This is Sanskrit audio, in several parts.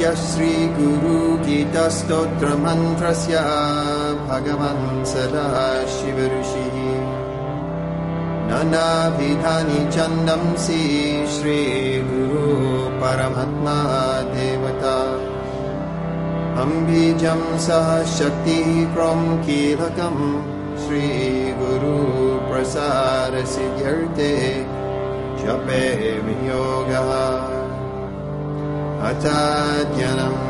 श्रीगुरुगीतस्तोत्रमन्त्रस्य भगवन् सदा शिवऋषिः नानाविधानि छन्दंसि श्रीगुरु परमात्मा देवता। अम्बीजं सह शक्तिः क्रं कीलकम् श्रीगुरुप्रसारसिद्ध्यर्थे जपे विनियोगः अचाद्यनम्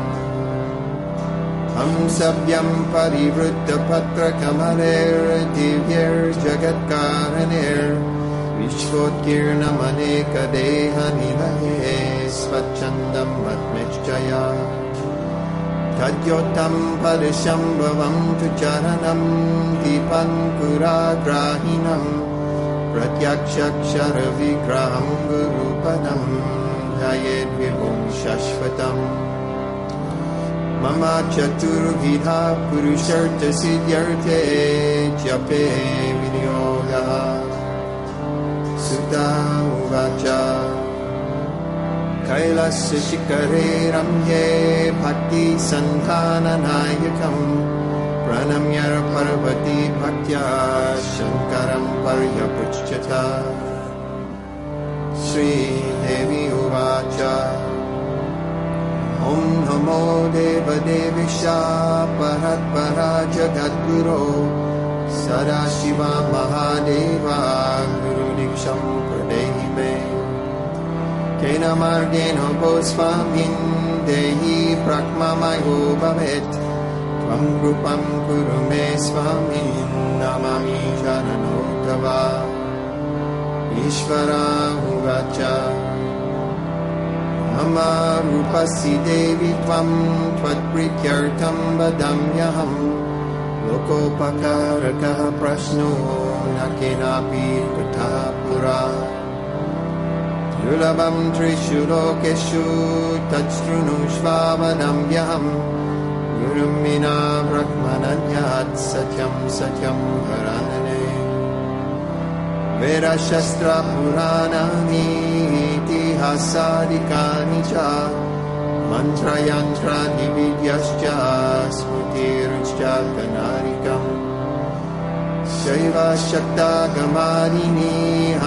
हंसव्यम् परिवृत्तपत्रकमलेर्दिव्यैर्जगत्कारणेर्विश्वोत्कीर्णमनेकदेहनिलये स्वच्छन्दम् मद्निश्चया। तद्योत्तम् परिशम्भवम् तु चरणम् दीपङ्कुराग्राहिणम् प्रत्यक्षक्षरविग्रहम् गुरुपदम् शाश्वतम् मम चतुर्विधा पुरुषर्थसिद्ध्यर्थे जपे विनियोगः। सुता उवाच कैलस्य शिखरे रम्ये भक्तिसन्धाननायकम् प्रणम्य पर्वती भक्त्या पर्यपृच्छत श्रीदेवी उवाच ॐ नमो परत्परा जगद्गुरो सदाशिवा महादेवा गुरुदीक्षम् प्रदेहि मे। केन मार्गेण स्वामिन् देहि प्राक्ममयो भवेत्। त्वं कृपं कुरु मे स्वामिन् नमामि शरणो तव ईश्वरा उवाच मम रूपसि देवि त्वं त्वत्प्रीत्यर्थं वदाम्यहम् लोकोपकारकः प्रश्नो न केनापि तथा पुरा। दुर्लभं त्रिषु लोकेषु तच्छृणुष्वावदम्यहम् गुरुं विना ब्रह्मणन्यात् सत्यं सत्यं वरानने वेदशस्त्रपुराणानि इतिहासादिकानि च मन्त्रयन्त्रादिविद्यश्च स्मृतिरुश्च गणारिकम् शैवशक्तागमानिनि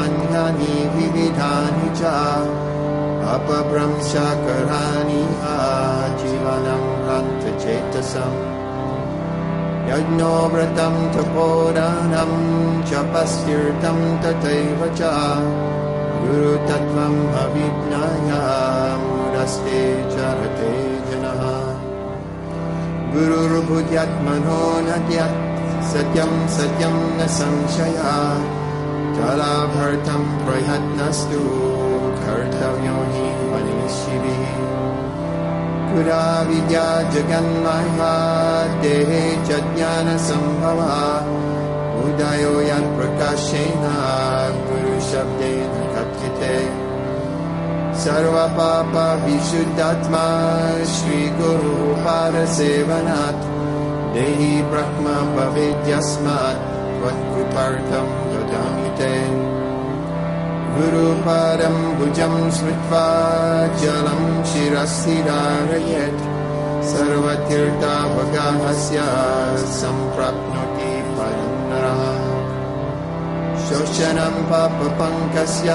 अन्यानि विविधानि च अपभ्रंशकराणि आजीवनं हन्तचेतसम्। यज्ञो व्रतं तपोदानं जपस्तीर्थं तथैव च गुरुतत्त्वम् अविज्ञाय मुदस्ते चरते जनः। गुरुर्भुज्यात्मनो न द्यात् सत्यं सत्यं न संशया। जलाभर्तं प्रयत्नस्तु कर्तव्यो हि मनीषिभिः पुरा विद्या जगन्माया देहे च ज्ञानसम्भवा। उदयो यत्प्रकाशेन गुरुशब्देन कथ्यते सर्वपापविशुद्धात्मा श्रीगुरुपारसेवनात् देहि ब्रह्म भवेद्यस्मात् त्वत्कृतार्थं ददामि ते। गुरुपादं भुजं स्मृत्वा जलं शिरसि धारयेत् सर्वतीर्थावगाहस्य सम्प्राप्नोति शोषणं पापपङ्कस्य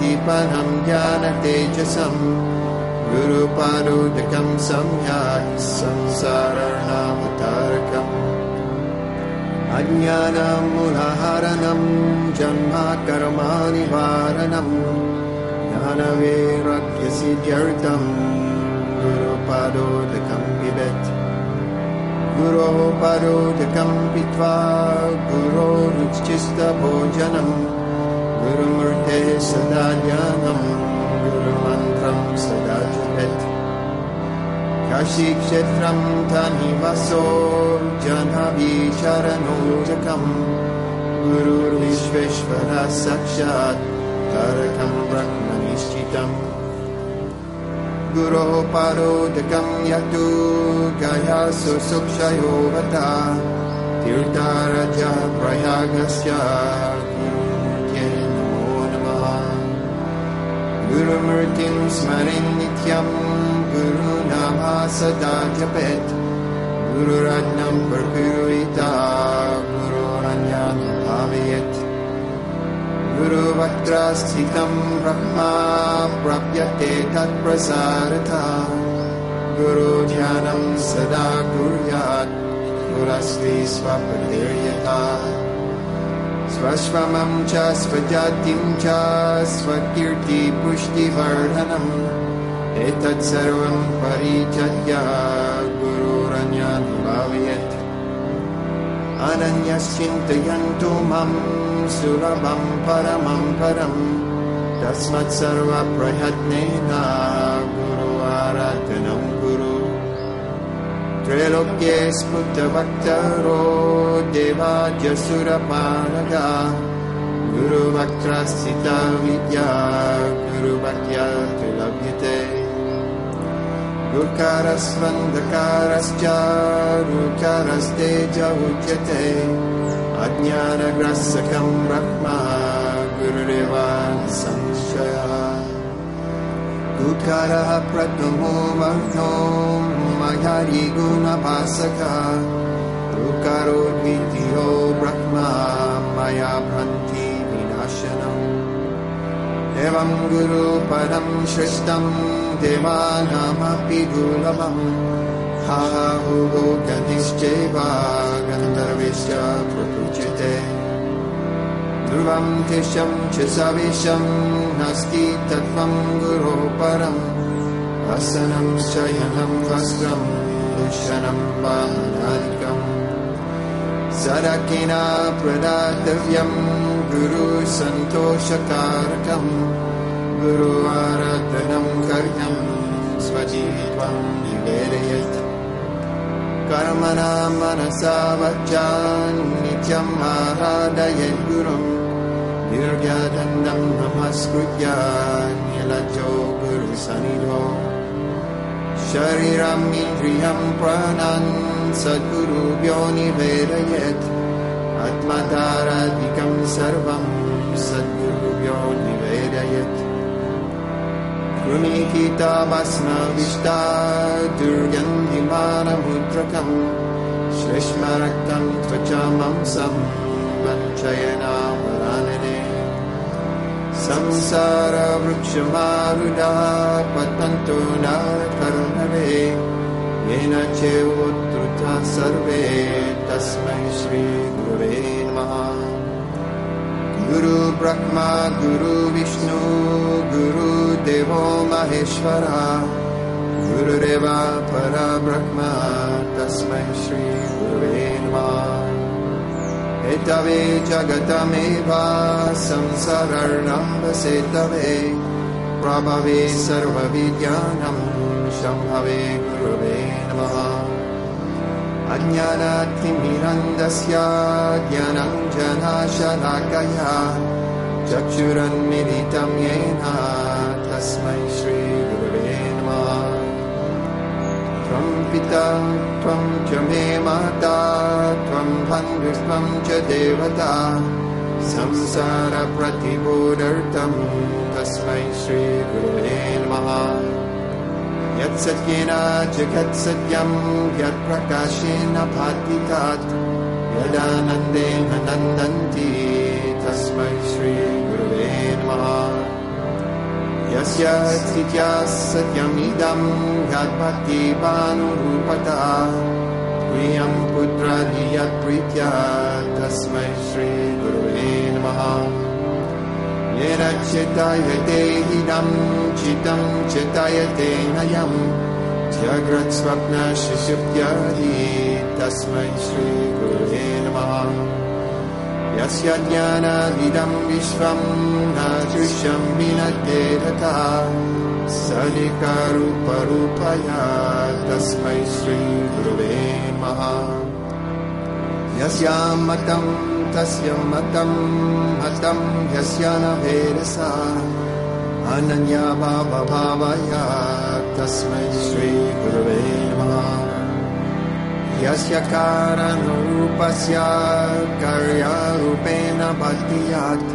दीपनं ज्ञानतेजसम् गुरुपारोदकं सम्यक् संसारणावतारकम्। अज्ञानमुदाहरणं जन्मकर्मानिवारणम् ज्ञानवैराग्यसिद्ध्यर्थं गुरुपादोदकं पिबेत् गुरोः पादोदकं पीत्वा गुरोरुचिस्तभोजनम् गुरुमूर्तेः सदा ज्ञानम् गुरुमन्त्रं सदा जपेत्। काशीक्षेत्रं धनिवसो जनवीशरणोजकम् गुरुर्विश्वेश्वर साक्षात् तारकं ब्रह्मनिश्चितम् गुरोः पारोदकं यतु गयासु सुक्षयोवता तीर्थारजा प्रयागस्य गुरुमूर्तिं स्मरेन् नित्यम् गुरुनामा सदा जपेत्। गुरुरन्नं प्रकुरुता गुरोरन्यानुभावयत् गुरुवक्त्र स्थितं ब्रह्मा प्राप्यते तत्प्रसारथा गुरुध्यानं सदा कुर्यात् गुरस्ति स्वपतिर्यथा स्वश्वमं च स्वजातिं च स्वकीर्तिपुष्टिवर्धनम् एतत् सर्वं परिचर्य अनन्यश्चिन्तयन्तु मम सुलभं परमं परम् तस्मत् सर्वप्रयत्नेन गुरु आराधनं गुरु त्रैलोक्ये स्मृतभक्तरो देवाद्यसुरपालगा गुरुभक्त्रस्थिता विद्या गुरुभक्त्या त्रिलभ्यते गुकारस्वन्धकारश्च रुकारस्ते च उच्यते अज्ञानग्रस्सकं ब्रह्मा गुरुरेवान् संशयः। गुकारः प्रथमो वर्णो मयारी गुणभासकः। गुकारो द्वितीयो ब्रह्मा मया भ्रन्ति विनाशनम्। एवं गुरुपदं सृष्टं देवानामपि दुर्लभम् हा हुगो गतिश्चैव गन्धर्विश्च प्रकृच्यते ध्रुवं तिशं च सविशं नास्ति तत्त्वं गुरो परम् हसनं शयनं वस्त्रं भूषणं वाहनादिकम् सरकिना प्रदातव्यं गुरुसन्तोषकारकम् गुरु आराधनं कर्यं स्वजीवित्वं निवेदयत्। कर्मणा मनसा वचान् नित्यम् आराधयन् गुरुम्। दीर्घदण्डं नमस्कृत्य निलजो गुरुसनिधो शरीरम् इन्द्रियं प्राणान् सद्गुरुभ्यो निवेदयेत्। आत्मधाराधिकं सर्वं सद्गुरुभ्यो कृमिकीताभस्मविष्टा दुर्गन्धिमानमुद्रकम् श्लेष्मरक्तं त्वचामंसं वञ्चयनावरानने संसारवृक्षमारुडा पतन्तो न कर्णवे येन चेवोत्तृता सर्वे तस्मै श्रीगुरुवे नमः गुरु ब्रह्मा गुरु विष्णु गुरुदेवो महेश्वरा गुरुरेवा परा ब्रह्मा तस्मै श्रीगुरुवे नमः एतवे जगतमेव संसरणम्बसेतवे प्रभवे सर्वविज्ञानं शम्भवे गुरुवे नमः अज्ञानातिमिरन्दस्य ज्ञानं जनाशलाकया चक्षुरन्मिलितं येन तस्मै श्रीगुरुवे नमः। त्वं पिता त्वं च मे माता त्वं बन्धुत्वं च देवता संसारप्रतिबोधर्थं तस्मै श्रीगुरुवे नमः यत्सत्येन जगत्सत्यं यत्प्रकाशेन भाति तात् यदानन्देन नन्दन्ति तस्मै श्रीगुरुवे नमः। यस्य स्थित्या सत्यमिदं यद्भक्ति भानुरूपता प्रियं पुत्रादि यत्प्रीत्या तस्मै श्रीगुरुवे नमः येन चितायते इदं चितं चितायते नयं। जगत्स्वप्नशिशुप्त्यादि तस्मै श्रीगुरुवे नमः। यस्य ज्ञानादिदं विश्वं न दृश्यं विनद्ये तथा। सलिकारूपरूपया तस्मै श्रीगुरुवे नमः। यस्यामतं तस्य मतं मतं यस्य न भेदसा। अनन्या भावभावया तस्मै श्रीगुरुवे यस्य कारणरूपस्य कर्यरूपेण भक्तियात्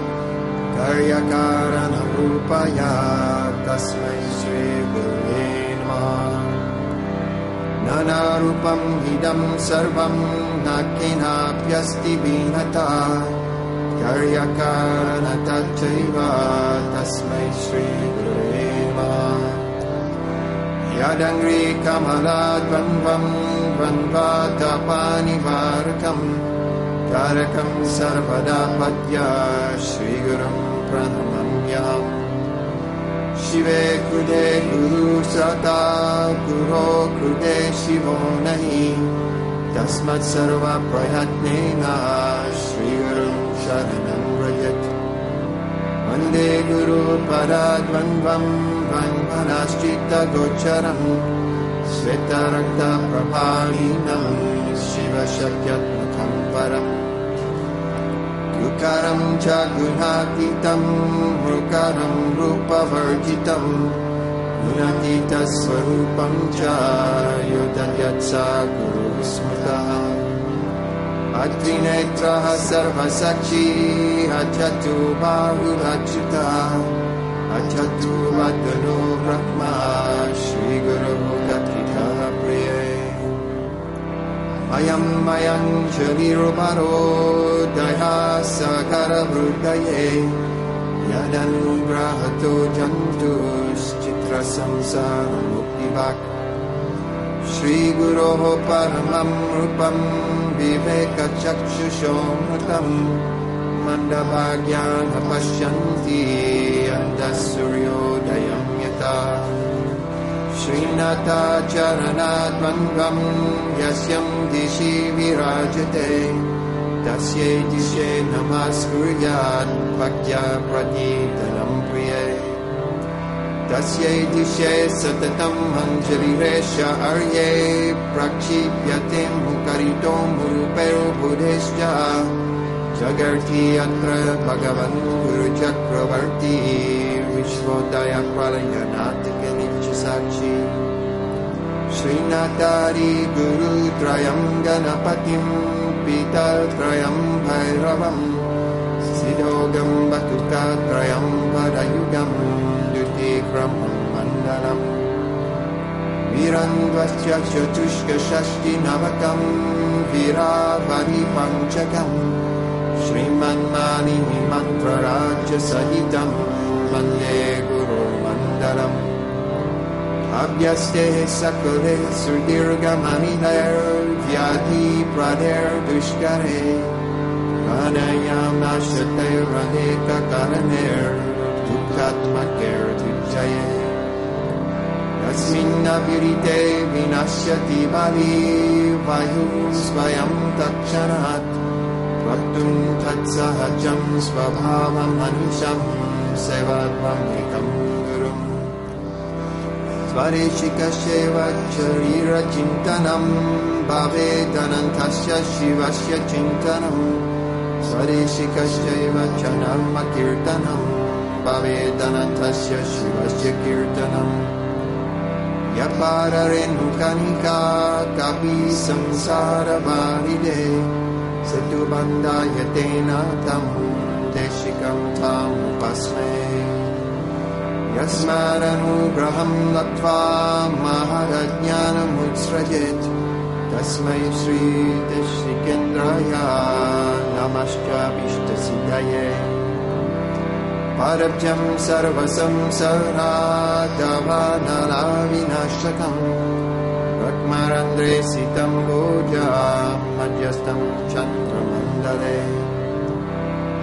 कार्यकारणरूपया तस्मै श्रीगुरुवे नानारूपम् इदम् सर्वम् न केनाप्यस्ति विनता कर्यकान तच्चैव तस्मै श्रीगुरे यदङ्ग्रीकमलाद्वन्द्वम् द्वन्द्वातपानिवारकम् तारकम् सर्वदा पद्य श्रीगुरुम् प्रणमन्याम् शिवे कृते गुरु सता गुरो कृते शिवो नहि तस्मत् सर्वप्रयत्नेन श्रीगुरुम् शरणम् व्रजत् वन्दे गुरुपराद्वन्द्वम् द्वन्द्वनश्चित्तगोचरम् श्वेतरक्तप्रभाणीनम् शिवशक्यत्मकम् परम् ऋकारम् च गुणातीतम् ऋकारम् रूपवर्जितम् गुणातीतस्वरूपम् च युदयत् स गुरुस्मृतः। अत्रिनेत्रः सर्वसखी अजतु बाहुरच्युतः। अजतु वदनो ब्रह्मा श्रीगुरुः अयम् मयञ्जलिरुपरो दया सकरवृदये यदनुग्रहतो जन्तुश्चित्रसंसारमुक्तिवाक्। श्रीगुरोः परमम् रूपम् विवेकचक्षुषोमृतम् पश्यन्ति अन्धः सूर्योदयम् यथा श्रीनाथाचरणाद्वन्द्वम् यस्यम् दिशि विराजते। तस्यै दिशे नमस्कुर्यात् भक्त्या प्रतीतनम् प्रिये। तस्यै दिशे सततम् अञ्जलिरेश अर्ये प्रक्षिप्यते मुकरितो मुरुपेरुबुधेश्च जगर्ति अत्र भगवन् गुरुचक्रवर्ती विश्वोदयप्रलयनाथिकनित्यसाक्षी श्रीनाथारि गुरुत्रयम् गणपतिम् पितत्रयम् भैरवम् सिरोगम् बतुकात्रयम् वरयुगम् द्वितीक्रमम् मण्डलम्। वीरन्द्वस्य चतुष्कषष्टिनवकम् वीरावरि पञ्चकम् श्रीमन्मानिनि मन्त्रराज्यसहितम् वन्दे गुरुमण्डलम् सकले सुदीर्घमनिलैर्व्याधिप्रदेर्दुष्करे अनयामाशतैरनेककरणैर्दुःखात्मकैर्दुर्जये यस्मिन्नविरिते विनश्यति बली वायुः स्वयं तत्क्षणात् वक्तुम् तत्सहजम् स्वभावमनिशम् सेवात्ममेकम् गुरुम् स्वरेशिकस्यैव शरीरचिन्तनम् भवेदनन्तस्य शिवस्य चिन्तनम् स्वरेशिकस्यैव च नर्मकीर्तनम् भवेदनन्तस्य शिवस्य कीर्तनम् यपाररेणुकनिका कपि संसारवारिदे स तु बन्धाय तेन तम् देशिकम् तामुपस्मे यस्मादनुग्रहम् लब्ध्वा महदज्ञानमुत्सृजेत्। तस्मै श्रीदेशिकेन्द्राय नमश्चाभीष्टसिद्धये परब्जम् सर्वसंसरादवानलाविनाशकम् रक्मरन्ध्रे सितम् भोजा मध्यस्थम् चन्द्रमण्डले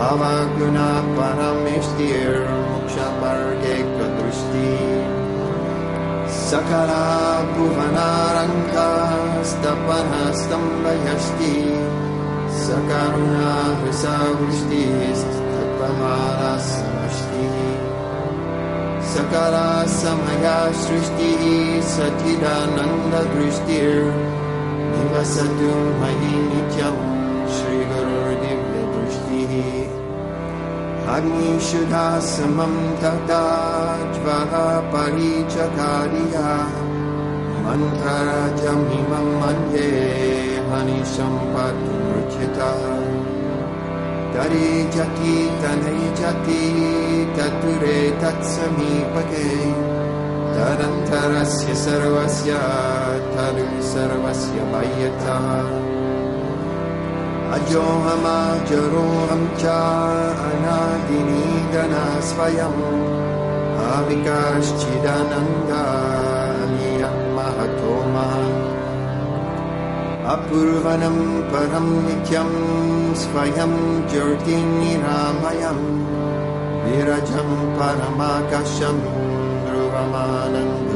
कल्पितशिष्यपुष्टिर् निखिला निगमा दृष्टिः सम्परम् व्यङ्गदृष्टिः अवगुणापनिमस्तिस्तत्पदार्थैकदृष्टिर् अवगुणापरमेष्टिर्मुक्षमार्गैकदृष्टिः सकला भुवनारङ्गास्तपनस्तम्भयष्टि सकरुणा हृसावृष्टिस्तत्पमाला समष्टिः सकला समया सृष्टिः सचिदानन्ददृष्टिर्निवसतु मयि नित्यम् श्रीगुरुर्दिव्यदृष्टिः समं तथा ज्वला परिचकार्या। मन्त्रराजमिमं मन्ये हनिसम्पत्मुचिता तरे जति तनै जति तत्पुरे तत्समीपके। तदन्तरस्य सर्वस्य तरु सर्वस्य मय्यता अजोऽहमाजरोऽहं च अनादिनीदना स्वयम् आविकाश्चिदनन्दानियन्महतो अपूर्वनं परं नित्यं स्वयं ज्योतिनिरामयम् विरजं परमाकशं ध्रुवमानन्दमव्ययम्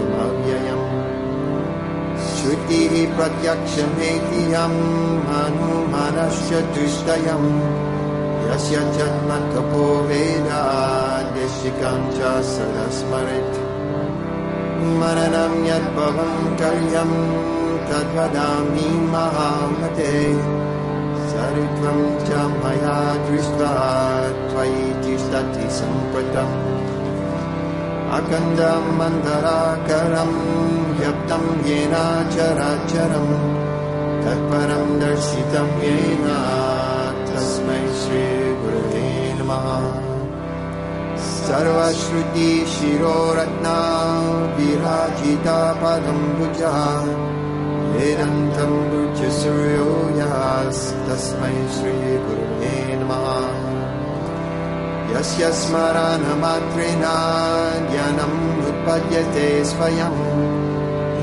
श्रुतिः प्रत्यक्षमेति यम् हनुमानश्च दृष्टयम् यस्य जन्मतपो वेदादेशिकं च सदा स्मरेत् मननं यद्भवं कर्यम् तद्वदामि महामते सरित्वं च मया दृष्ट्वा त्वयि तिष्ठति सम्प्रतम् अकन्दं मन्दराकरम् व्यक्तं येन चराचरम् तत्परं दर्शितं येन तस्मै श्रीगुरुवे नमः। सर्वश्रुतिशिरोरत्ना विराजिता पदं भुजा वेदन्तं भुजसूर्यो यास्तस्मै श्रीगुरुवे नमः यस्य स्मरणमात्रेण ज्ञानम् उत्पद्यते स्वयम्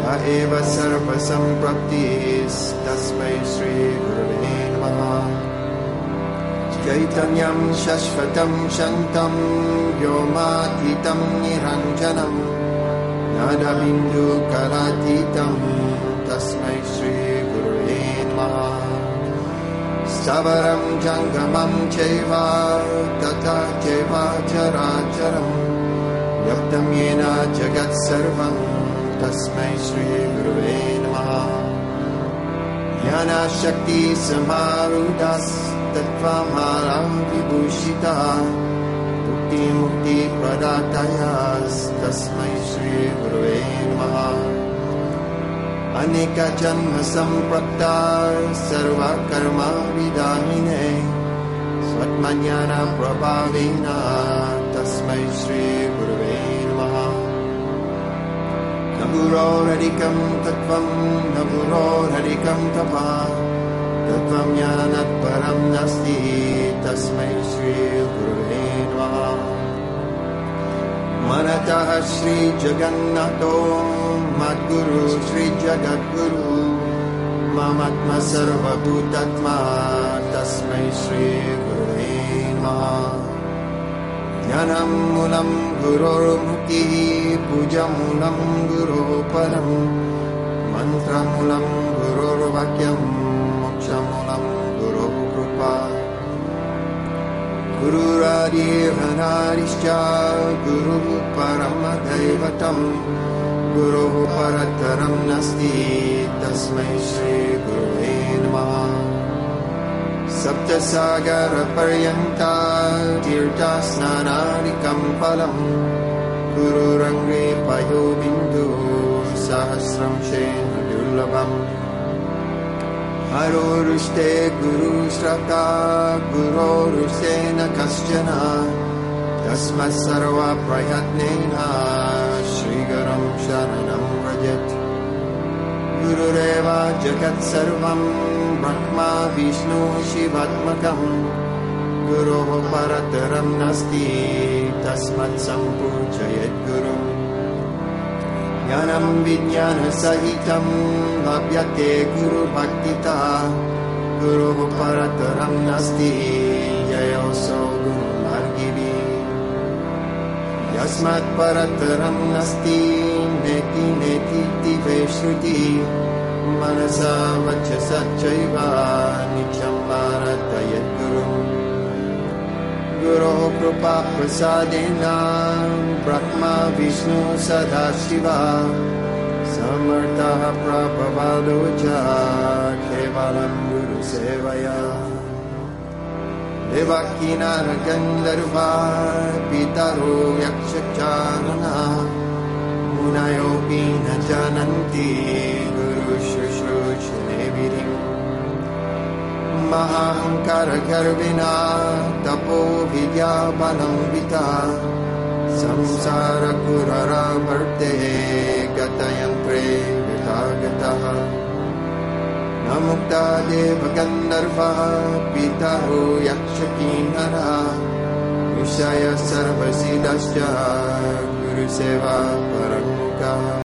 य एव सर्वसम्प्रप्तिस्तस्मै श्रीगुरुवे चैतन्यं शश्वतं शन्तं व्योमातीतं निरञ्जनम् नदबिन्दुकरातीतं तस्मै श्रीगुरुवे नमः स्थवरं जङ्गमं चैव तथा चैव चराचरम् व्यक्तं येन जगत्सर्वं तस्मै श्रीगुरुवे नमः। ज्ञानशक्तिसमारूढस्तत्त्वमालां विभूषिता मुक्तिमुक्तिप्रदातयास्तस्मै श्रीगुरुवे नमः अनेकजन्मसम्पत्ता सर्वकर्मविदाहिने स्वत्मज्ञानप्रभावेन तस्मै श्रीगुरुवे नमः। न गुरोरधिकं तत्त्वं न गुरोरधिकं तपः तत्त्वं ज्ञानत्परं नास्ति। तस्मै मनतः श्रीजगन्नाथो मद्गुरु श्रीजगद्गुरु ममात्म सर्वभूतात्मा तस्मै श्रीगुरुवे ज्ञानं मूलं गुरोर्मुक्तिः पूजामूलं गुरोः परम् मन्त्रमूलं गुरोर्वाक्यं गुरुरादिहनारिश्च गुरुः परम दैवतम् गुरोः परतरं नास्ति तस्मै श्रीगुरुवे नमः। सप्तसागरपर्यन्ता तीर्थस्नानादिकं फलम् गुरुरङ्गे पयोबिन्दु सहस्रं हरोरुष्टे गुरुश्रका गुरोरुषेण कश्चन तस्मत् सर्वप्रयत्नेन श्रीगुरं शरणं व्रजत्। गुरुरेव जगत्सर्वं ब्रह्मा विष्णु शिवात्मकम् गुरोः परतरं नास्ति तस्मत् सम्पूजयद्गुरुम् ज्ञानं विज्ञानसहितं लभ्यते गुरुभक्तिता। गुरुः परतरं नास्ति ययोऽसौ गुरुमार्गिभिः यस्मात् परतरं नास्ति नेति नेति दिवे श्रुतिः। मनसा वचसा चैव नित्यं गुरोः कृपाप्रसादेन ब्रह्मा विष्णु सदा शिवा समर्थः प्रभवादो च केवलं गुरुसेवया देवकीनानगन्धर्वा पितरो यक्षचारणा। मुनयोऽपि न जानन्ति गुरुशुश्रूषणे महाहङ्कारगर्विना तपो विद्याबलम्बिता संसारकुरवर्ते गतयन्त्रे गतागतः न मुक्ता देवगन्धर्वः पितरो यक्षकीनरा विषय सर्वसिदश्च गुरुसेवा परमुखः